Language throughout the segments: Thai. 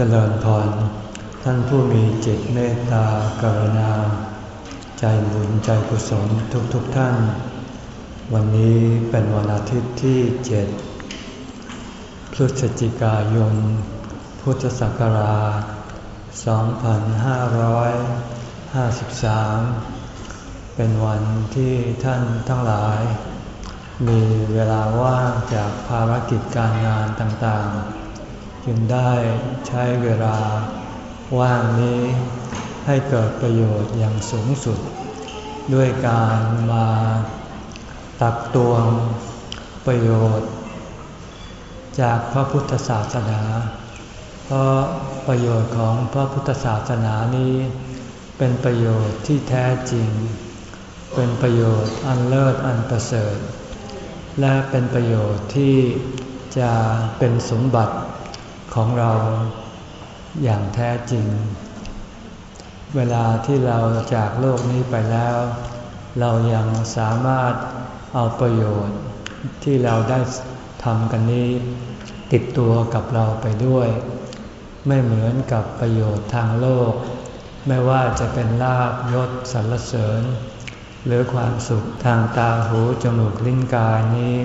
เจริญพร ท่านผู้มีจิตเมตตากรุณา ใจบุญใจกุศลทุกๆทท่าน วันนี้เป็นวันอาทิตย์ที่เจ็ดพฤศจิกายน พุทธศักราช 2553 เป็นวันที่ท่านทั้งหลาย มีเวลาว่างจากภารกิจการงานต่างๆ จึงได้ใช้เวลาว่างนี้ให้เกิดประโยชน์อย่างสูงสุด ด้วยการมาตักตวงประโยชน์ จากพระพุทธศาสนา เพราะประโยชน์ของพระพุทธศาสนานี้ เป็นประโยชน์ที่แท้จริง เป็นประโยชน์อันเลิศอันประเสริฐ และเป็นประโยชน์ที่จะเป็นสมบัติ ของเราอย่างแท้จริง เวลาที่เราจากโลกนี้ไปแล้ว เรายังสามารถเอาประโยชน์ที่เราได้ทำกันนี้ ติดตัวกับเราไปด้วย ไม่เหมือนกับประโยชน์ทางโลก ไม่ว่าจะเป็นลาบยศสรรเสริญ หรือความสุขทางตาหูจมูกลิ้นกายนี้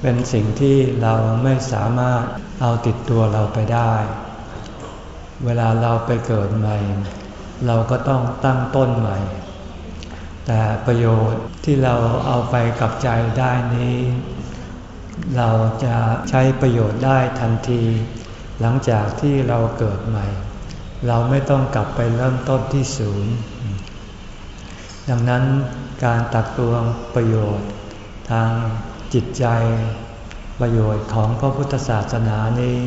เป็นสิ่งที่เราไม่สามารถเอาติดตัวเราไปได้ เวลาเราไปเกิดใหม่ เราก็ต้องตั้งต้นใหม่ แต่ประโยชน์ที่เราเอาไปกับใจได้นี้ เราจะใช้ประโยชน์ได้ทันที หลังจากที่เราเกิดใหม่ เราไม่ต้องกลับไปเริ่มต้นที่ศูนย์ ดังนั้นการตักตวงประโยชน์ทาง จิตใจ ประโยชน์ของพระพุทธศาสนานี้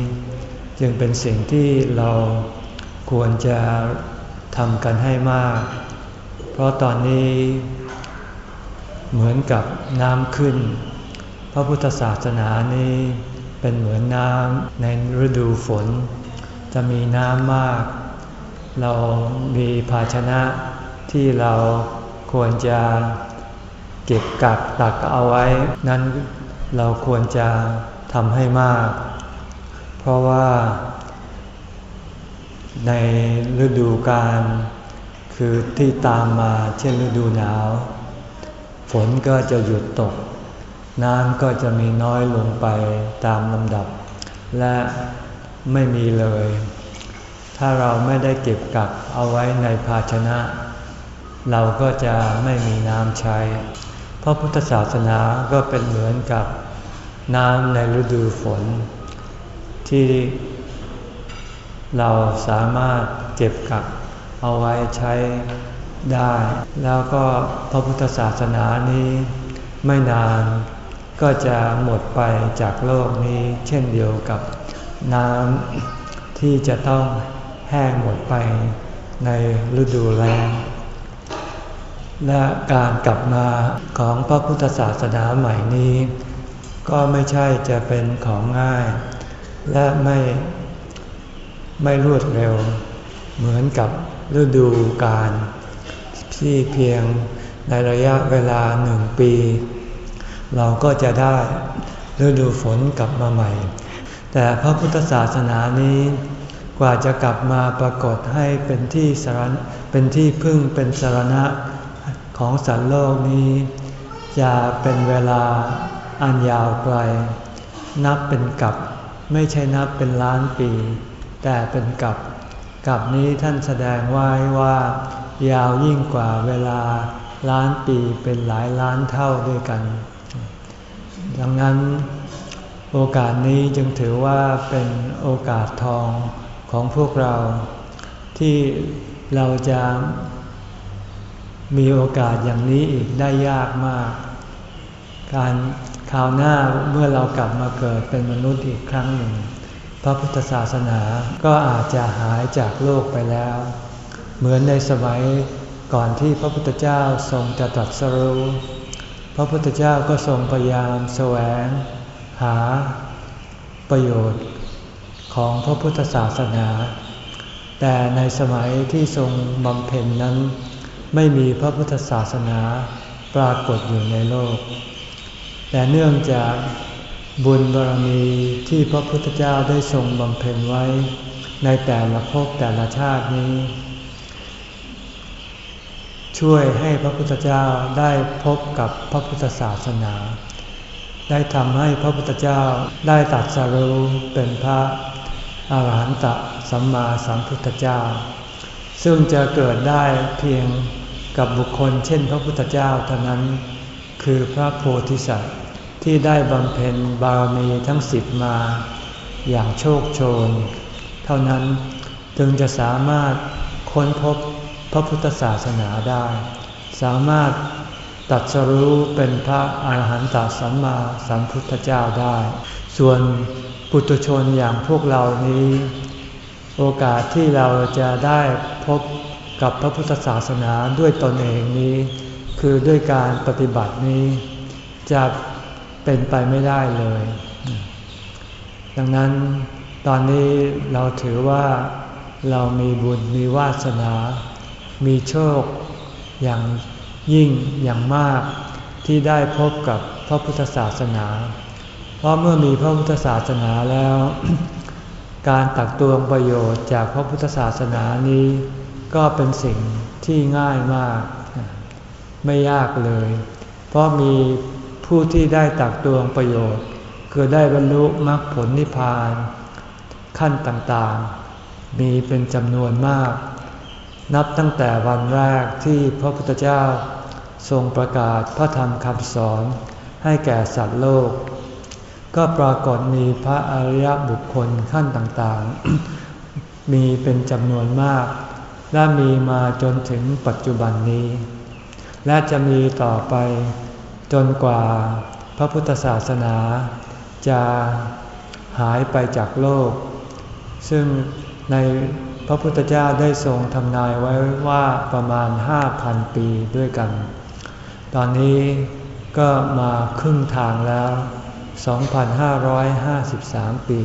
จึงเป็นสิ่งที่เราควรจะทำกันให้มาก เพราะตอนนี้เหมือนกับน้ำขึ้น พระพุทธศาสนานี้เป็นเหมือนน้ำในฤดูฝน จะมีน้ำมาก เรามีภาชนะที่เราควรจะ เก็บกักตักเอาไว้ นั้นเราควรจะทำให้มาก เพราะว่า ในฤดูกาลคือที่ตามมาเช่นฤดูหนาว ฝนก็จะหยุดตก น้ำก็จะมีน้อยลงไปตามลำดับ และไม่มีเลย ถ้าเราไม่ได้เก็บกักเอาไว้ในภาชนะ เราก็จะไม่มีน้ำใช้ พระพุทธศาสนาก็เป็นเหมือนกับน้ำในฤดูฝน ที่เราสามารถเก็บกักเอาไว้ใช้ได้ แล้วก็พระพุทธศาสนานี้ไม่นานก็จะหมดไปจากโลกนี้เช่นเดียวกับน้ำที่จะต้องแห้งหมดไปในฤดูแล้ง และการกลับมาของพระพุทธศาสนาใหม่นี้ ก็ไม่ใช่จะเป็นของง่าย และไม่ไม่รวดเร็ว เหมือนกับฤดูกาลที่เพียงในระยะเวลาหนึ่งปี เราก็จะได้ฤดูฝนกลับมาใหม่ แต่พระพุทธศาสนานี้กว่าจะกลับมาปรากฏให้เป็นที่สารเป็นที่พึ่งเป็นสารณะ ของสัตว์โลกนี้ จะเป็นเวลาอันยาวไกล นับเป็นกับไม่ใช่นับเป็นล้านปี แต่เป็นกับกับนี้ท่านแสดงไว้ว่า ยาวยิ่งกว่าเวลาล้านปีเป็นหลายล้านเท่าด้วยกัน ดังนั้นโอกาสนี้จึงถือว่าเป็นโอกาสทองของพวกเรา ที่เราจะ มีโอกาสอย่างนี้อีกได้ยากมาก การคราวหน้าเมื่อเรากลับมาเกิดเป็นมนุษย์อีกครั้งหนึ่ง พระพุทธศาสนาก็อาจจะหายจากโลกไปแล้ว เหมือนในสมัยก่อนที่พระพุทธเจ้าทรงจะตรัสรู้ พระพุทธเจ้าก็ทรงพยายามแสวง หาประโยชน์ของพระพุทธศาสนา แต่ในสมัยที่ทรงบำเพ็ญนั้น ไม่มีพระพุทธศาสนาปรากฏอยู่ในโลก แต่เนื่องจากบุญบารมีที่พระพุทธเจ้าได้ทรงบำเพ็ญไว้ในแต่ละภพแต่ละชาตินี้ ช่วยให้พระพุทธเจ้าได้พบกับพระพุทธศาสนา ได้ทำให้พระพุทธเจ้าได้ตัดสรู้เป็นพระอาหารหันตสัมมาสัมพุทธเจ้า ซึ่งจะเกิดได้เพียง กับบุคคลเช่นพระพุทธเจ้าเท่านั้น คือพระโพธิสัตว์ที่ได้บำเพ็ญบารมีทั้งสิบมา อย่างโชคโชน เท่านั้นจึงจะสามารถค้นพบพระพุทธศาสนาได้ สามารถตัดสรู้เป็นพระอาหารหันตสัมมาสัมพุทธเจ้าได้ ส่วนปุถุชนอย่างพวกเรานี้ โอกาสที่เราจะได้พบ กับพระพุทธศาสนาด้วยตนเองนี้ คือด้วยการปฏิบัตินี้ จะเป็นไปไม่ได้เลย ดังนั้นตอนนี้เราถือว่าเรามีบุญมีวาสนา มีโชคอย่างยิ่งอย่างมากที่ได้พบกับพระพุทธศาสนา เพราะเมื่อมีพระพุทธศาสนาแล้ว การตักตวงประโยชน์จากพระพุทธศาสนานี้ ก็เป็นสิ่งที่ง่ายมาก ไม่ยากเลย เพราะมีผู้ที่ได้ตักตวงประโยชน์ คือได้บรรลุมรรคผลนิพพาน ขั้นต่างๆ มีเป็นจำนวนมาก นับตั้งแต่วันแรกที่พระพุทธเจ้าทรงประกาศพระธรรมคำสอนให้แก่สัตว์โลก ก็ปรากฏมีพระอริยบุคคลขั้นต่างๆ มีเป็นจำนวนมาก และมีมาจนถึงปัจจุบันนี้ และจะมีต่อไปจนกว่าพระพุทธศาสนา จะหายไปจากโลก ซึ่งในพระพุทธเจ้าได้ทรงทำนายไว้ว่าประมาณ 5,000 ปีด้วยกัน ตอนนี้ก็มาครึ่งทางแล้ว 2,553 ปี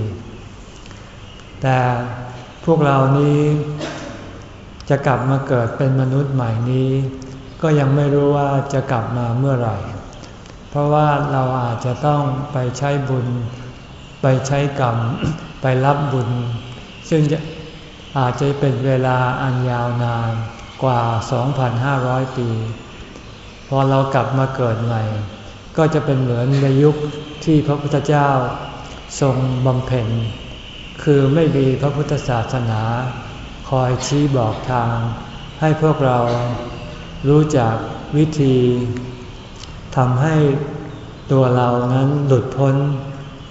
แต่พวกเรานี้ จะกลับมาเกิดเป็นมนุษย์ใหม่นี้ ก็ยังไม่รู้ว่าจะกลับมาเมื่อไหร่ เพราะว่าเราอาจจะต้องไปใช้บุญ ไปใช้กรรม ไปรับบุญ ซึ่งอาจจะเป็นเวลาอันยาวนานกว่า 2,500 ปี พอเรากลับมาเกิดใหม่ ก็จะเป็นเหมือนในยุคที่พระพุทธเจ้าทรงบำเพ็ญ คือไม่มีพระพุทธศาสนา คอยชี้บอกทาง ให้พวกเรารู้จักวิธีทำให้ตัวเรานั้นหลุดพ้น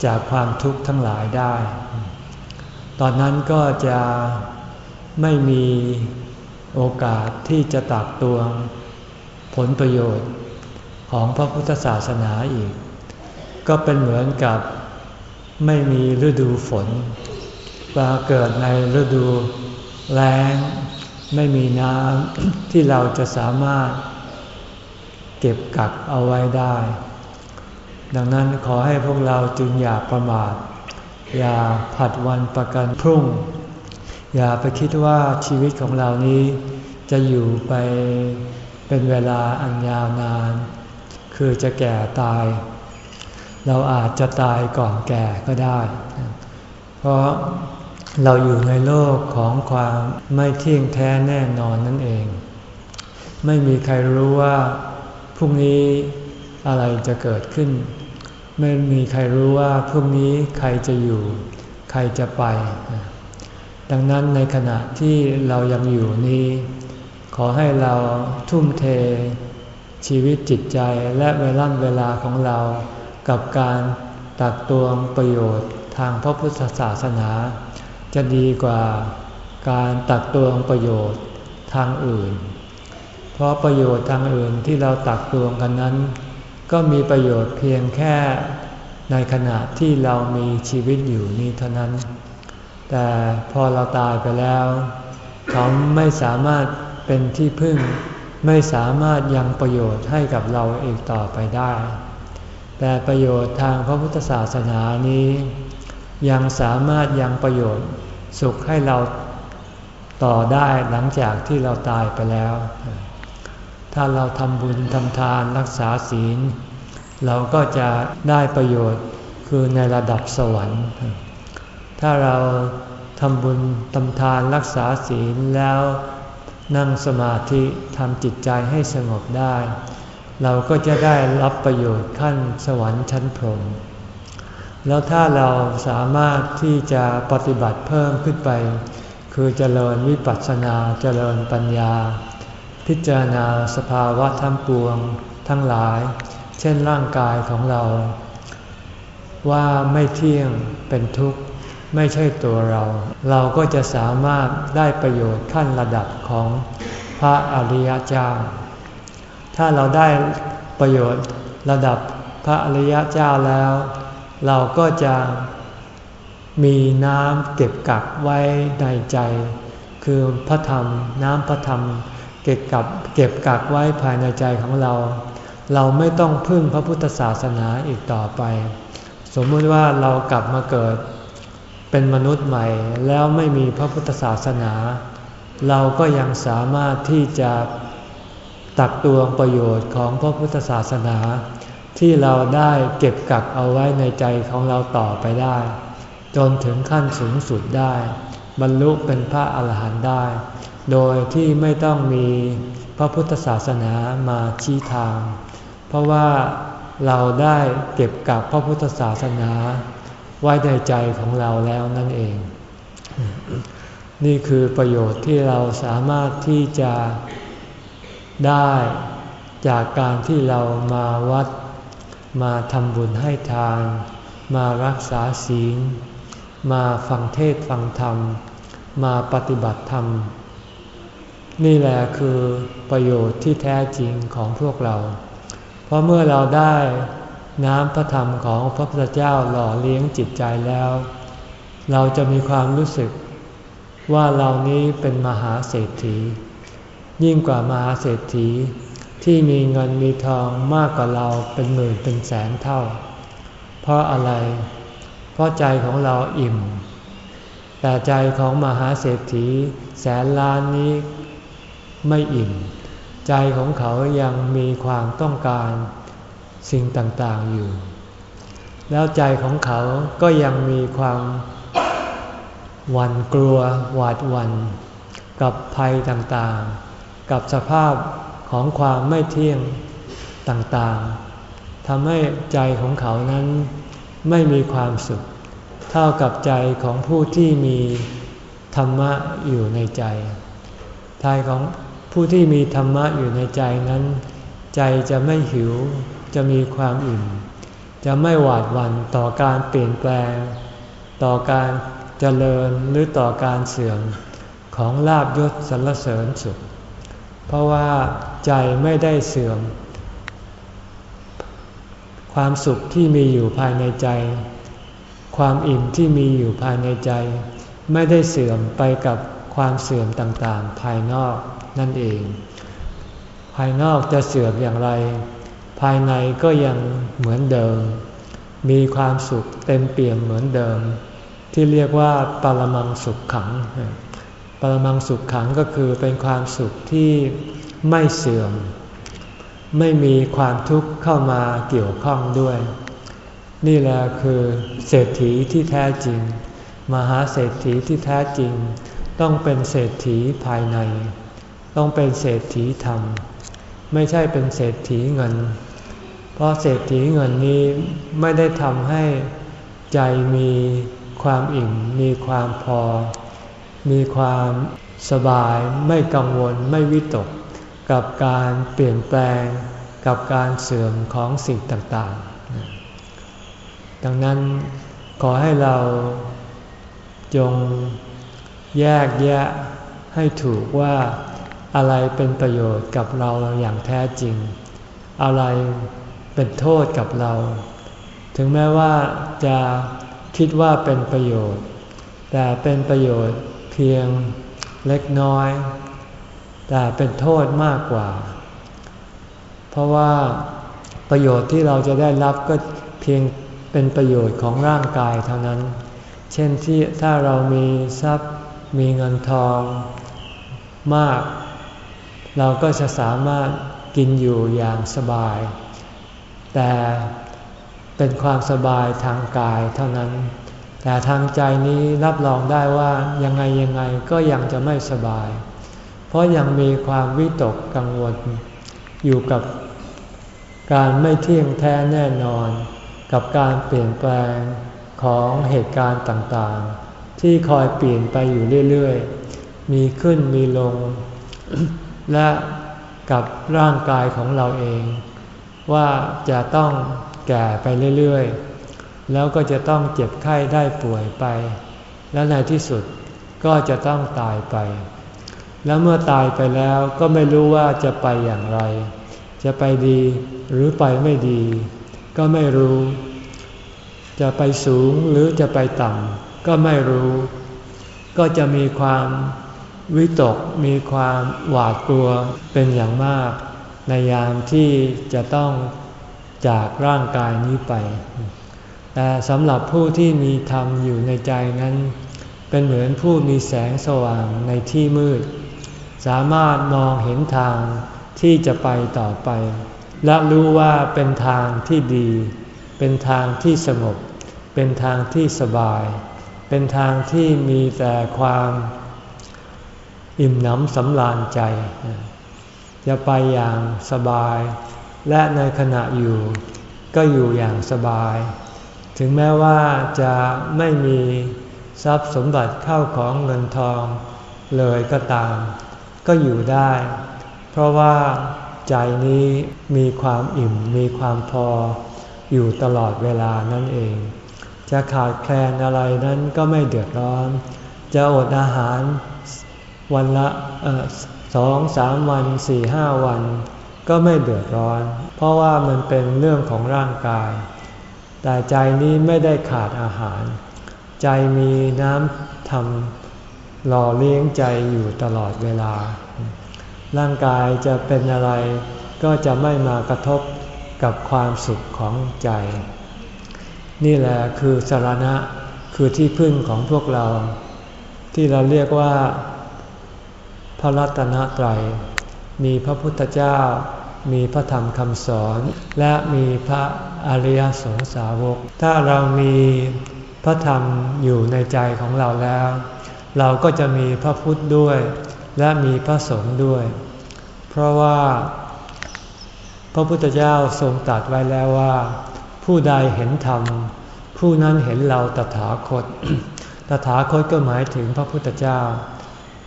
จากความทุกข์ทั้งหลายได้ ตอนนั้นก็จะไม่มีโอกาสที่จะตักตวงผลประโยชน์ของพระพุทธศาสนาอีก ก็เป็นเหมือนกับไม่มีฤดูฝนปาเกิดในฤดู แล้งไม่มีน้ำที่เราจะสามารถเก็บกักเอาไว้ได้ ดังนั้นขอให้พวกเราจึงอย่าประมาท อย่าผัดวันประกันพรุ่ง อย่าไปคิดว่าชีวิตของเรานี้ จะอยู่ไปเป็นเวลาอันยาวนาน คือจะแก่ตาย เราอาจจะตายก่อนแก่ก็ได้ เพราะ เราอยู่ในโลกของความไม่เที่ยงแท้แน่นอนนั่นเอง ไม่มีใครรู้ว่าพรุ่งนี้อะไรจะเกิดขึ้น ไม่มีใครรู้ว่าพรุ่งนี้ใครจะอยู่ ใครจะไป ดังนั้นในขณะที่เรายังอยู่นี้ ขอให้เราทุ่มเท ชีวิตจิตใจและเวลาเวลาของเรากับการตักตวงประโยชน์ทางพระพุทธศาสนา จะดีกว่าการตักตวงประโยชน์ทางอื่น เพราะประโยชน์ทางอื่นที่เราตักตวงกันนั้น ก็มีประโยชน์เพียงแค่ในขณะที่เรามีชีวิตอยู่นี้เท่านั้น แต่พอเราตายไปแล้วเขาไม่สามารถเป็นที่พึ่ง ไม่สามารถยังประโยชน์ให้กับเราอีกต่อไปได้ แต่ประโยชน์ทางพระพุทธศาสนานี้ ยังสามารถยังประโยชน์สุขให้เราต่อได้หลังจากที่เราตายไปแล้ว ถ้าเราทำบุญทำทานรักษาศีล เราก็จะได้ประโยชน์คือในระดับสวรรค์ ถ้าเราทำบุญทำทานรักษาศีลแล้วนั่งสมาธิทำจิตใจให้สงบได้ เราก็จะได้รับประโยชน์ขั้นสวรรค์ชั้นพรหม แล้วถ้าเราสามารถที่จะปฏิบัติเพิ่มขึ้นไป คือเจริญวิปัสสนาเจริญปัญญา พิจารณาสภาวะทั้งปวงทั้งหลาย เช่นร่างกายของเรา ว่าไม่เที่ยงเป็นทุกข์ไม่ใช่ตัวเรา เราก็จะสามารถได้ประโยชน์ขั้นระดับของพระอริยเจ้า ถ้าเราได้ประโยชน์ระดับพระอริยเจ้าแล้ว เราก็จะมีน้ำเก็บกักไว้ในใจ คือพระธรรมน้ำพระธรรม เก็บกับเก็บกักไว้ภายในใจของเรา เราไม่ต้องพึ่งพระพุทธศาสนาอีกต่อไป สมมติว่าเรากลับมาเกิดเป็นมนุษย์ใหม่แล้วไม่มีพระพุทธศาสนา เราก็ยังสามารถที่จะตักตวงประโยชน์ของพระพุทธศาสนา ที่เราได้เก็บกักเอาไว้ในใจของเราต่อไปได้ จนถึงขั้นสูงสุดได้ บรรลุเป็นพระอาหารหันต์ได้ โดยที่ไม่ต้องมีพระพุทธศาสนามาชี้ทาง เพราะว่าเราได้เก็บกักพระพุทธศาสนาไว้ในใจของเราแล้วนั่นเอง นี่คือประโยชน์ที่เราสามารถที่จะได้จากการที่เรามาวัด มาทำบุญให้ทาน มารักษาศีล มาฟังเทศฟังธรรม มาปฏิบัติธรรม นี่แหละคือประโยชน์ที่แท้จริงของพวกเรา เพราะเมื่อเราได้น้ำพระธรรมของพระพุทธเจ้าหล่อเลี้ยงจิตใจแล้ว เราจะมีความรู้สึกว่าเรานี้เป็นมหาเศรษฐี ยิ่งกว่ามหาเศรษฐี ที่มีเงินมีทองมากกว่าเราเป็นหมื่นเป็นแสนเท่า เพราะอะไร เพราะใจของเราอิ่ม แต่ใจของมหาเศรษฐีแสนล้านนี้ไม่อิ่ม ใจของเขายังมีความต้องการสิ่งต่างๆอยู่ แล้วใจของเขาก็ยังมีความหวั่นกลัวหวาดหวัน่นกับภัยต่างๆ กับสภาพ ของความไม่เที่ยงต่างๆทำให้ใจของเขานั้นไม่มีความสุข เท่ากับใจของผู้ที่มีธรรมะอยู่ในใจใจของผู้ที่มีธรรมะอยู่ในใจนั้น ใจจะไม่หิว จะมีความอิ่ม จะไม่หวาดหวั่นต่อการเปลี่ยนแปลง ต่อการเจริญหรือต่อการเสื่อมของลาบยศสรรเสริญสุข เพราะว่าใจไม่ได้เสื่อม ความสุขที่มีอยู่ภายในใจ ความอิ่มที่มีอยู่ภายในใจ ไม่ได้เสื่อมไปกับความเสื่อมต่างๆ ภายนอกนั่นเอง ภายนอกจะเสื่อมอย่างไร ภายในก็ยังเหมือนเดิม มีความสุขเต็มเปี่ยมเหมือนเดิม ที่เรียกว่าปรมังสุขขัง ปรมังสุขขังก็คือเป็นความสุขที่ไม่เสื่อม ไม่มีความทุกข์เข้ามาเกี่ยวข้องด้วย นี่แหละคือเศรษฐีที่แท้จริง มหาเศรษฐีที่แท้จริง ต้องเป็นเศรษฐีภายใน ต้องเป็นเศรษฐีธรรม ไม่ใช่เป็นเศรษฐีเงิน เพราะเศรษฐีเงินนี้ไม่ได้ทำให้ใจมีความอิ่มมีความพอ มีความสบายไม่กังวลไม่วิตก กับการเปลี่ยนแปลงกับการเสื่อมของสิ่งต่างๆ ดังนั้นขอให้เราจงแยกแยะให้ถูกว่าอะไรเป็นประโยชน์กับเราอย่างแท้จริง อะไรเป็นโทษกับเรา ถึงแม้ว่าจะคิดว่าเป็นประโยชน์ แต่เป็นประโยชน์ พียงเล็กน้อย แต่เป็นโทษมากกว่า เพราะว่าประโยชน์ที่เราจะได้รับก็เพียงเป็นประโยชน์ของร่างกายเท่านั้น เช่นที่ถ้าเรามีทรัพย์มีเงินทองมาก เราก็จะสามารถกินอยู่อย่างสบาย แต่เป็นความสบายทางกายเท่านั้น แต่ทางใจนี้รับรองได้ว่ายังไงยังไงก็ยังจะไม่สบาย เพราะยังมีความวิตกกังวล อยู่กับการไม่เที่ยงแท้แน่นอน กับการเปลี่ยนแปลงของเหตุการณ์ต่างๆ ที่คอยเปลี่ยนไปอยู่เรื่อยๆ มีขึ้นมีลง และกับร่างกายของเราเอง ว่าจะต้องแก่ไปเรื่อยๆ แล้วก็จะต้องเจ็บไข้ได้ป่วยไป และในที่สุดก็จะต้องตายไป แล้วเมื่อตายไปแล้วก็ไม่รู้ว่าจะไปอย่างไร จะไปดีหรือไปไม่ดี ก็ไม่รู้ จะไปสูงหรือจะไปต่ำก็ไม่รู้ ก็จะมีความวิตกมีความหวาดกลัวเป็นอย่างมาก ในยามที่จะต้องจากร่างกายนี้ไป แต่สำหรับผู้ที่มีธรรมอยู่ในใจนั้น เป็นเหมือนผู้มีแสงสว่างในที่มืด สามารถมองเห็นทางที่จะไปต่อไป และรู้ว่าเป็นทางที่ดี เป็นทางที่สงบ เป็นทางที่สบาย เป็นทางที่มีแต่ความอิ่มหนำสำราญใจ จะไปอย่างสบาย และในขณะอยู่ก็อยู่อย่างสบาย ถึงแม้ว่าจะไม่มีทรัพย์สมบัติเข้าของเงินทองเลยก็ตาม ก็อยู่ได้ เพราะว่าใจนี้มีความอิ่มมีความพออยู่ตลอดเวลานั่นเอง จะขาดแคลนอะไรนั้นก็ไม่เดือดร้อน จะอดอาหารวันละสองสามวันสี่ห้าวัน ก็ไม่เดือดร้อน เพราะว่ามันเป็นเรื่องของร่างกาย แต่ใจนี้ไม่ได้ขาดอาหาร ใจมีน้ำทำหล่อเลี้ยงใจอยู่ตลอดเวลา ร่างกายจะเป็นอะไรก็จะไม่มากระทบกับความสุขของใจ นี่แหละคือสารณะคือที่พึ่งของพวกเรา ที่เราเรียกว่า พระรัตนตรัยมีพระพุทธเจ้า มีพระธรรมคำสอน และมีพระอริยสงสาวก ถ้าเรามีพระธรรมอยู่ในใจของเราแล้ว เราก็จะมีพระพุทธด้วย และมีพระสงฆ์ด้วย เพราะว่า พระพุทธเจ้าทรงตรัสไว้แล้วว่า ผู้ใดเห็นธรรม ผู้นั้นเห็นเราตถาคต ตถาคตก็หมายถึงพระพุทธเจ้า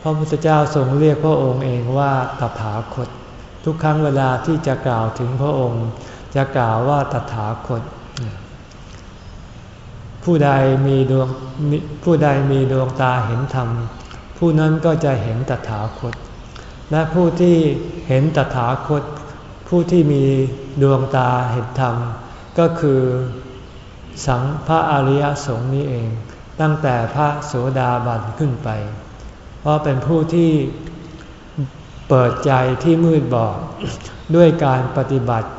พระพุทธเจ้าทรงเรียกพระองค์เองว่าตถาคต ทุกครั้งเวลาที่จะกล่าวถึงพระองค์ จะกล่าวว่าตถาคต ผู้ใดมีดวงผู้ใดมีดวงตาเห็นธรรม ผู้นั้นก็จะเห็นตถาคต และผู้ที่เห็นตถาคต ผู้ที่มีดวงตาเห็นธรรม ก็คือสังพระอริยสงฆ์นี้เอง ตั้งแต่พระโสดาบันขึ้นไป เพราะเป็นผู้ที่ เปิดใจที่มืดบอดด้วยการปฏิบัติ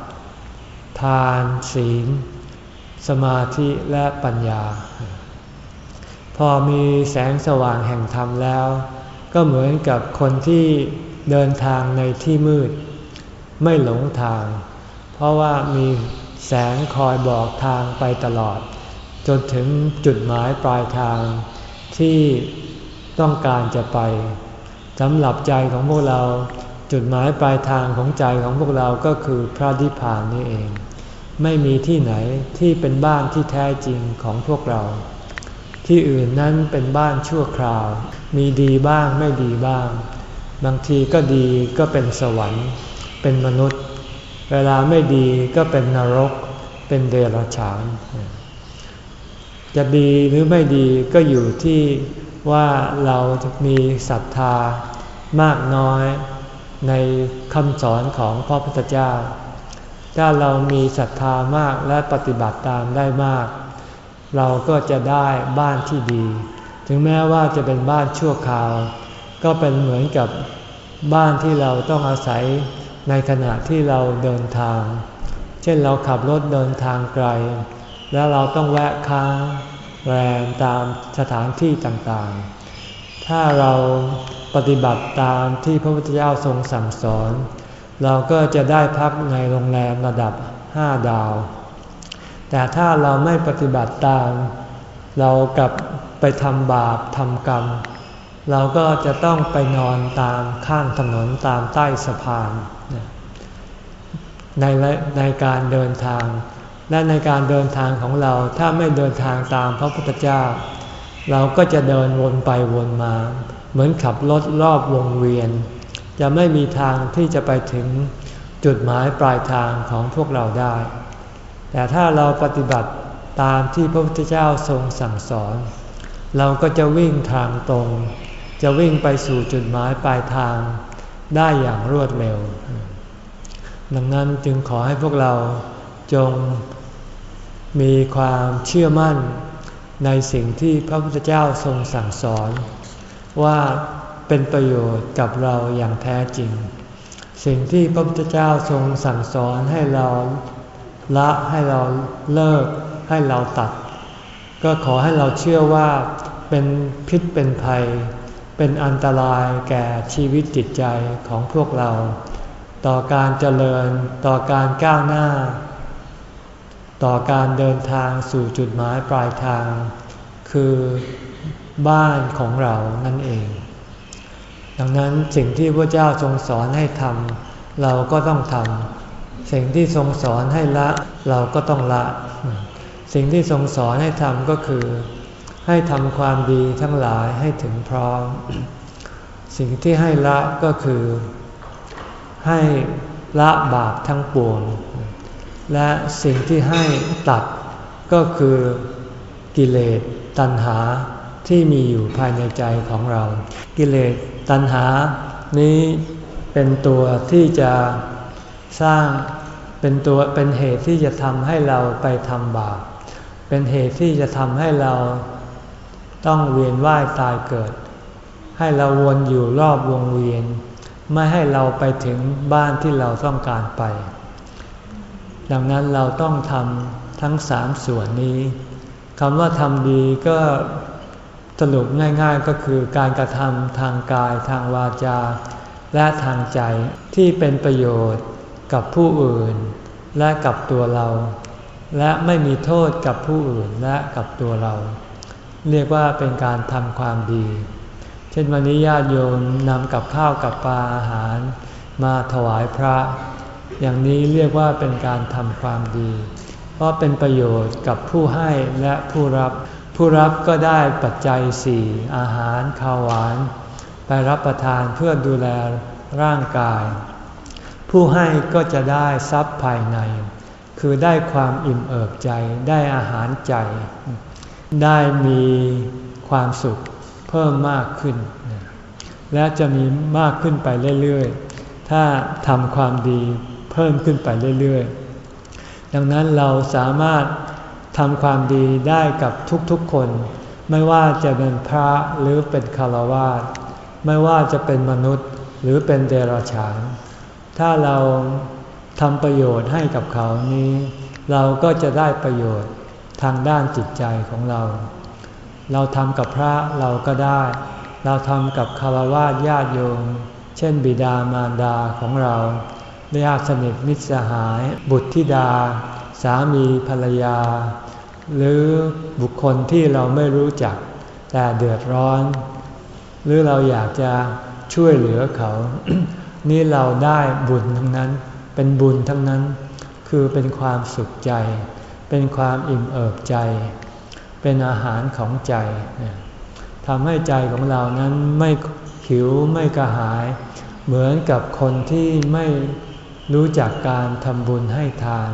ทานศีล สมาธิและปัญญา พอมีแสงสว่างแห่งธรรมแล้ว ก็เหมือนกับคนที่เดินทางในที่มืด ไม่หลงทาง เพราะว่ามีแสงคอยบอกทางไปตลอด จนถึงจุดหมายปลายทางที่ต้องการจะไป สำหรับใจของพวกเรา จุดหมายปลายทางของใจของพวกเราก็คือพระนิพพานนี่เอง ไม่มีที่ไหนที่เป็นบ้านที่แท้จริงของพวกเรา ที่อื่นนั้นเป็นบ้านชั่วคราว มีดีบ้างไม่ดีบ้าง บางทีก็ดีก็เป็นสวรรค์ เป็นมนุษย์ เวลาไม่ดีก็เป็นนรก เป็นเดรัจฉานจะดีหรือไม่ดีก็อยู่ที่ ว่าเราจะมีศรัทธามากน้อยในคำสอนของพระพุทธเจ้า ถ้าเรามีศรัทธามากและปฏิบัติตามได้มาก เราก็จะได้บ้านที่ดี ถึงแม้ว่าจะเป็นบ้านชั่วคราว ก็เป็นเหมือนกับบ้านที่เราต้องอาศัยในขณะที่เราเดินทาง เช่นเราขับรถเดินทางไกล แล้วเราต้องแวะค้าง แรมตามสถานที่ต่างๆ ถ้าเราปฏิบัติตามที่พระพุทธเจ้าทรงสั่งสอน เราก็จะได้พักในโรงแรมระดับห้าดาว แต่ถ้าเราไม่ปฏิบัติตาม เรากลับไปทำบาปทำกรรม เราก็จะต้องไปนอนตามข้างถนนตามใต้สะพาน ในในการเดินทาง และในการเดินทางของเราถ้าไม่เดินทางตามพระพุทธเจ้า เราก็จะเดินวนไปวนมา เหมือนขับรถรอบวงเวียน จะไม่มีทางที่จะไปถึงจุดหมายปลายทางของพวกเราได้ แต่ถ้าเราปฏิบัติตามที่พระพุทธเจ้าทรงสั่งสอน เราก็จะวิ่งทางตรง จะวิ่งไปสู่จุดหมายปลายทางได้อย่างรวดเร็ว ดังนั้นจึงขอให้พวกเราจง มีความเชื่อมั่นในสิ่งที่พระพุทธเจ้าทรงสั่งสอน ว่าเป็นประโยชน์กับเราอย่างแท้จริง สิ่งที่พระพุทธเจ้าทรงสั่งสอนให้เราละให้เราเลิกให้เราตัด ก็ขอให้เราเชื่อว่าเป็นพิษเป็นภัย เป็นอันตรายแก่ชีวิตจิตใจของพวกเรา ต่อการเจริญต่อการก้าวหน้า ต่อการเดินทางสู่จุดหมายปลายทาง คือบ้านของเรานั่นเอง ดังนั้นสิ่งที่พระเจ้าทรงสอนให้ทำเราก็ต้องทำสิ่งที่ทรงสอนให้ละเราก็ต้องละ สิ่งที่ทรงสอนให้ทำก็คือ ให้ทำความดีทั้งหลายให้ถึงพร้อม สิ่งที่ให้ละก็คือ ให้ละบาปทั้งปวง และสิ่งที่ให้ตัดก็คือกิเลสตัณหาที่มีอยู่ภายในใจของเรา กิเลสตัณหานี้เป็นตัวที่จะสร้างเป็นตัวเป็นเหตุที่จะทำให้เราไปทำบาป เป็นเหตุที่จะทำให้เราต้องเวียนว่ายตายเกิด ให้เราวนอยู่รอบวงเวียน ไม่ให้เราไปถึงบ้านที่เราต้องการไป ดังนั้นเราต้องทำทั้งสามส่วนนี้คำว่าทำดีก็สรุปง่ายๆก็คือการกระทำทางกายทางวาจา และทางใจที่เป็นประโยชน์กับผู้อื่น และกับตัวเรา และไม่มีโทษกับผู้อื่นและกับตัวเรา เรียกว่าเป็นการทำความดี เช่นวันนี้ญาติโยมนำกับข้าวกับปลาอาหาร มาถวายพระ อย่างนี้เรียกว่าเป็นการทำความดี เพราะเป็นประโยชน์กับผู้ให้และผู้รับ ผู้รับก็ได้ปัจจัยสี่อาหารข้าวหวาน ไปรับประทานเพื่อดูแลร่างกาย ผู้ให้ก็จะได้ทรัพย์ภายใน คือได้ความอิ่มเอิบใจได้อาหารใจ ได้มีความสุขเพิ่มมากขึ้น และจะมีมากขึ้นไปเรื่อยๆ ถ้าทำความดี เพิ่มขึ้นไปเรื่อยๆ ดังนั้นเราสามารถทำความดีได้กับทุกๆคน ไม่ว่าจะเป็นพระหรือเป็นคารวาสไม่ว่าจะเป็นมนุษย์หรือเป็นเดรัจฉาน ถ้าเราทำประโยชน์ให้กับเขานี้ เราก็จะได้ประโยชน์ทางด้านจิตใจของเรา เราทำกับพระเราก็ได้ เราทำกับคารวะญาติโยม เช่นบิดามารดาของเรา ญาติสนิทมิตรสหาย บุตรธิดา สามีภรรยา หรือบุคคลที่เราไม่รู้จัก แต่เดือดร้อน หรือเราอยากจะช่วยเหลือเขา นี่เราได้บุญทั้งนั้น เป็นบุญทั้งนั้น คือเป็นความสุขใจ เป็นความอิ่มเอิบใจ เป็นอาหารของใจทำให้ใจของเรานั้นไม่หิวไม่กระหาย เหมือนกับคนที่ไม่ รู้จักการทำบุญให้ทาน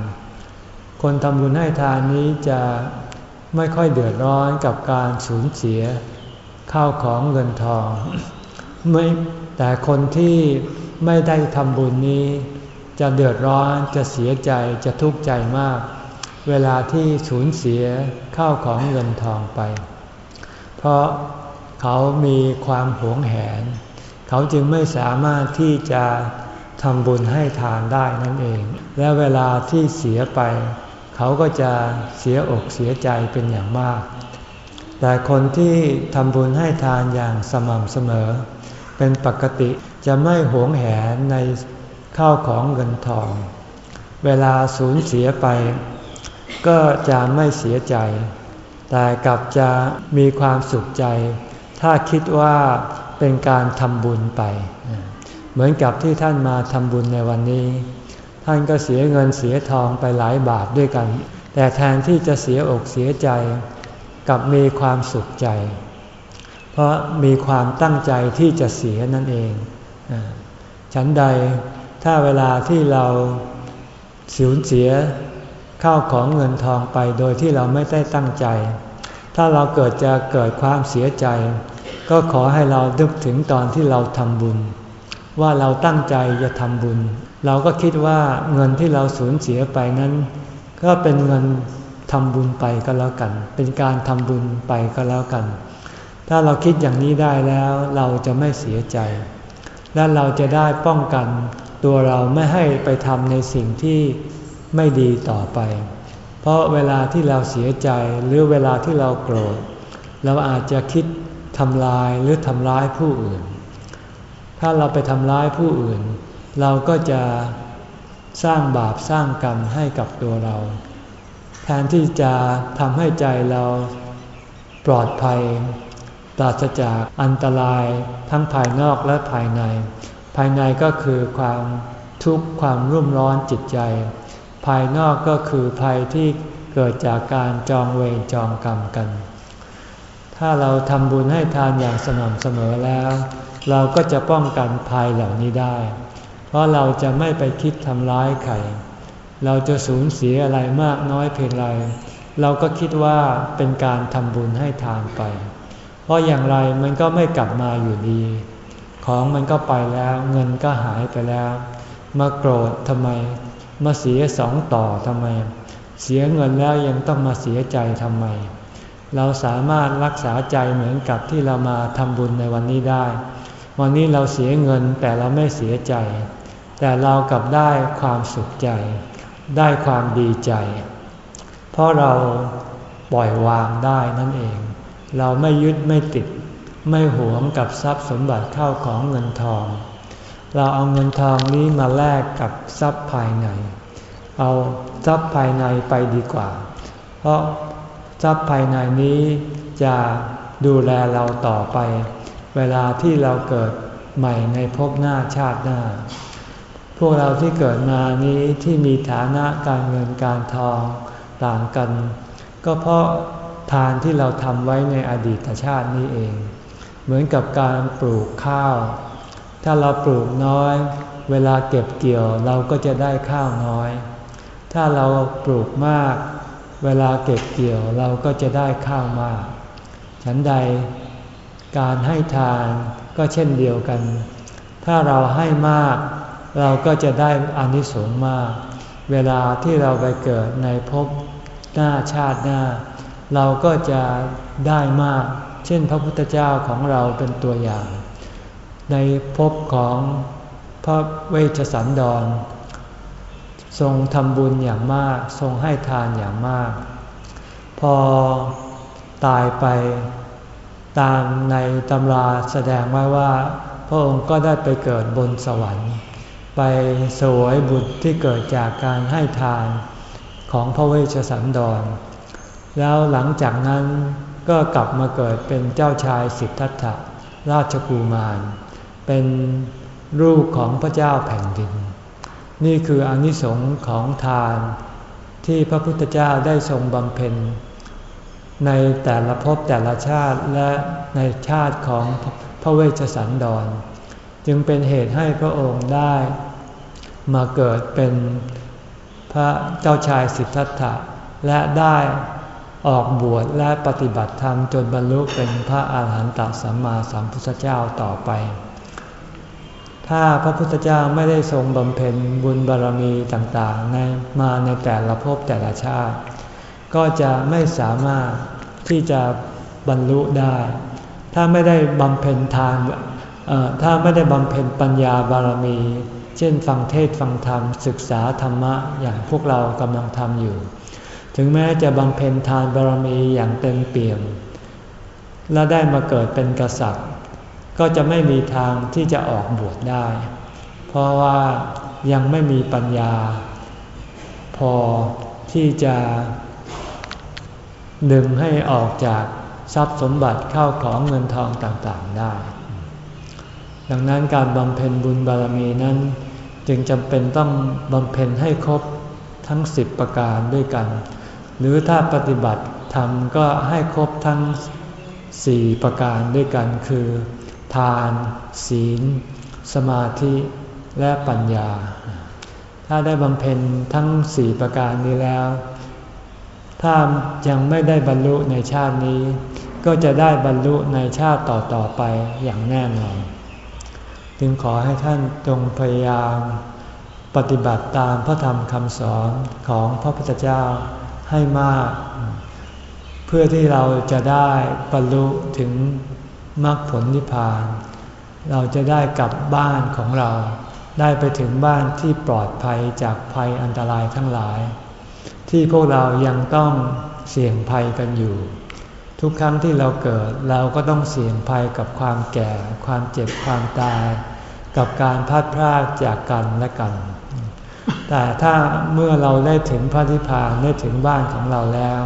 คนทำบุญให้ทานนี้จะไม่ค่อยเดือดร้อนกับการสูญเสียข้าวของเงินทองไม่แต่คนที่ไม่ได้ทำบุญนี้ จะเดือดร้อนจะเสียใจจะทุกข์ใจมาก เวลาที่สูญเสียข้าวของเงินทองไป เพราะเขามีความหวงแหน เขาจึงไม่สามารถที่จะ ทำบุญให้ทานได้นั่นเอง และเวลาที่เสียไป เขาก็จะเสียอกเสียใจเป็นอย่างมาก แต่คนที่ทำบุญให้ทานอย่างสม่ำเสมอ เป็นปกติจะไม่หวงแหนในข้าวของเงินทอง เวลาสูญเสียไป ก็จะไม่เสียใจ แต่กลับจะมีความสุขใจ ถ้าคิดว่าเป็นการทำบุญไป เหมือนกับที่ท่านมาทำบุญในวันนี้ ท่านก็เสียเงินเสียทองไปหลายบาทด้วยกัน แต่แทนที่จะเสียอกเสียใจกับมีความสุขใจ เพราะมีความตั้งใจที่จะเสียนั่นเอง ฉันใดถ้าเวลาที่เราสูญเสียข้าวของเงินทองไปโดยที่เราไม่ได้ตั้งใจ ถ้าเราเกิดจะเกิดความเสียใจ ก็ขอให้เราดึกถึงตอนที่เราทำบุญ ว่าเราตั้งใจจะทำบุญ เราก็คิดว่าเงินที่เราสูญเสียไปนั้น ก็เป็นเงินทำบุญไปก็แล้วกัน เป็นการทำบุญไปก็แล้วกัน ถ้าเราคิดอย่างนี้ได้แล้วเราจะไม่เสียใจ และเราจะได้ป้องกัน ตัวเราไม่ให้ไปทำในสิ่งที่ไม่ดีต่อไป เพราะเวลาที่เราเสียใจหรือเวลาที่เราโกรธ เราอาจจะคิดทำลายหรือทำร้ายผู้อื่น ถ้าเราไปทำร้ายผู้อื่น เราก็จะสร้างบาปสร้างกรรมให้กับตัวเรา แทนที่จะทำให้ใจเราปลอดภัยปราศจากอันตรายทั้งภายนอกและภายใน ภายในก็คือความทุกข์ความรุ่มร้อนจิตใจ ภายนอกก็คือภัยที่เกิดจากการจองเวรจองกรรมกัน ถ้าเราทำบุญให้ทานอย่างสม่ำเสมอแล้ว เราก็จะป้องกันภัยเหล่านี้ได้ เพราะเราจะไม่ไปคิดทำร้ายใคร เราจะสูญเสียอะไรมากน้อยเพียงไร เราก็คิดว่าเป็นการทำบุญให้ทานไป เพราะอย่างไรมันก็ไม่กลับมาอยู่ดี ของมันก็ไปแล้ว เงินก็หายไปแล้ว มาโกรธทำไม มาเสียสองต่อทำไม เสียเงินแล้วยังต้องมาเสียใจทำไมเราสามารถรักษาใจเหมือนกับที่เรามาทำบุญในวันนี้ได้ วันนี้เราเสียเงินแต่เราไม่เสียใจ แต่เรากลับได้ความสุขใจ ได้ความดีใจ เพราะเราปล่อยวางได้นั่นเอง เราไม่ยึดไม่ติด ไม่หวงกับทรัพย์สมบัติเข้าของเงินทอง เราเอาเงินทองนี้มาแลกกับทรัพย์ภายใน เอาทรัพย์ภายในไปดีกว่า เพราะทรัพย์ภายในนี้จะดูแลเราต่อไป เวลาที่เราเกิดใหม่ในภพหน้าชาติหน้า พวกเราที่เกิดมานี้ที่มีฐานะการเงินการทองต่างกัน ก็เพราะทานที่เราทำไว้ในอดีตชาตินี้เอง เหมือนกับการปลูกข้าว ถ้าเราปลูกน้อย เวลาเก็บเกี่ยวเราก็จะได้ข้าวน้อย ถ้าเราปลูกมาก เวลาเก็บเกี่ยวเราก็จะได้ข้าวมาก ฉันใด การให้ทานก็เช่นเดียวกัน ถ้าเราให้มาก เราก็จะได้อานิสงส์มาก เวลาที่เราไปเกิดในภพหน้าชาติหน้า เราก็จะได้มาก เช่นพระพุทธเจ้าของเราเป็นตัวอย่าง ในภพของพระเวชสันดร ทรงทำบุญอย่างมาก ทรงให้ทานอย่างมาก พอตายไป ตามในตำราแสดงไว้ว่า พระองค์ก็ได้ไปเกิดบนสวรรค์ ไปสวยบุตรที่เกิดจากการให้ทานของพระเวชสันดร แล้วหลังจากนั้นก็กลับมาเกิดเป็นเจ้าชายสิทธัตถะราชกุมาร เป็นรูปของพระเจ้าแผ่นดิน นี่คืออนิสงค์ของทานที่พระพุทธเจ้าได้ทรงบำเพ็ญ ในแต่ละภพแต่ละชาติและในชาติของพระเวชสันดร จึงเป็นเหตุให้พระองค์ได้ มาเกิดเป็นพระเจ้าชายสิทธัตถะและได้ออกบวชและปฏิบัติธรรมจนบรรลุเป็นพระอาหารหันตสัมมาสัมพุทธเจ้าต่อไป ถ้าพระพุทธเจ้าไม่ได้ทรงบำเพ็ญบุญบารรมีต่างๆในมาในแต่ละภพแต่ละชาติ ก็จะไม่สามารถที่จะบรรลุได้ ถ้าไม่ได้บำเพ็ญทานถ้าไม่ได้บำเพ็ญปัญญาบารมี เช่นฟังเทศฟังธรรม ศึกษาธรรมะอย่างพวกเรากำลังทำอยู่ ถึงแม้จะบำเพ็ญทานบารมีอย่างเต็มเปี่ยม และได้มาเกิดเป็นกษัตริย์ ก็จะไม่มีทางที่จะออกบวชได้ เพราะว่ายังไม่มีปัญญา พอที่จะ ดึงให้ออกจากทรัพย์สมบัติเข้าของเงินทองต่างๆได้ ดังนั้นการบำเพ็ญบุญบารมีนั้น จึงจำเป็นต้องบำเพ็ญให้ครบทั้งสิบประการด้วยกัน หรือถ้าปฏิบัติทำก็ให้ครบทั้งสี่ประการด้วยกันคือ ทาน ศีล สมาธิและปัญญา ถ้าได้บำเพ็ญทั้งสี่ประการนี้แล้ว ถ้ายังไม่ได้บรรลุในชาตินี้ ก็จะได้บรรลุในชาติต่อๆไปอย่างแน่นอน จึงขอให้ท่านจงพยายาม ปฏิบัติตามพระธรรมคำสอนของพระพุทธเจ้าให้มาก เพื่อที่เราจะได้บรรลุถึงมรรคผลนิพพาน เราจะได้กลับบ้านของเรา ได้ไปถึงบ้านที่ปลอดภัยจากภัยอันตรายทั้งหลาย ที่พวกเรายังต้องเสี่ยงภัยกันอยู่ ทุกครั้งที่เราเกิดเราก็ต้องเสี่ยงภัยกับความแก่ ความเจ็บความตาย กับการพัดพรากจากกันและกัน แต่ถ้าเมื่อเราได้ถึงพระนิพพานได้ถึงบ้านของเราแล้ว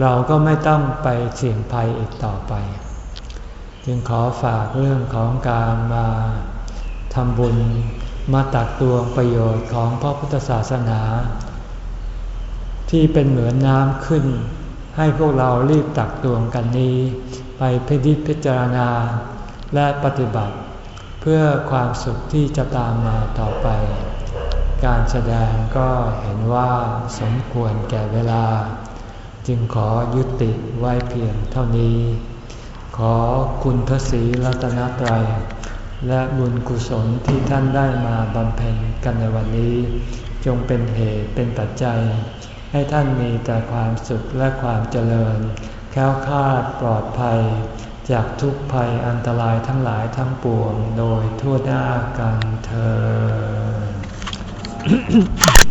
เราก็ไม่ต้องไปเสี่ยงภัยอีกต่อไป จึงขอฝากเรื่องของการมาทำบุญมาตักตวงประโยชน์ของพระพุทธศาสนา ที่เป็นเหมือนน้ำขึ้น ให้พวกเรารีบตักตวงกันนี้ ไปพิจิตพิจารณา และปฏิบัติ เพื่อความสุขที่จะตามมาต่อไป การแสดงก็เห็นว่าสมควรแก่เวลา จึงขอยุติไว้เพียงเท่านี้ ขอคุณพระศรีรัตนตรัยและบุญกุศลที่ท่านได้มาบำเพ็ญกันในวันนี้ จงเป็นเหตุเป็นปัจจัย ให้ท่านมีแต่ความสุขและความเจริญ แค้วคลาดปลอดภัย จากทุกภัยอันตรายทั้งหลายทั้งปวงโดยทั่วหน้ากันเธอ